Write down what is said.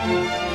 Música